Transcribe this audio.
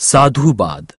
साधुवाद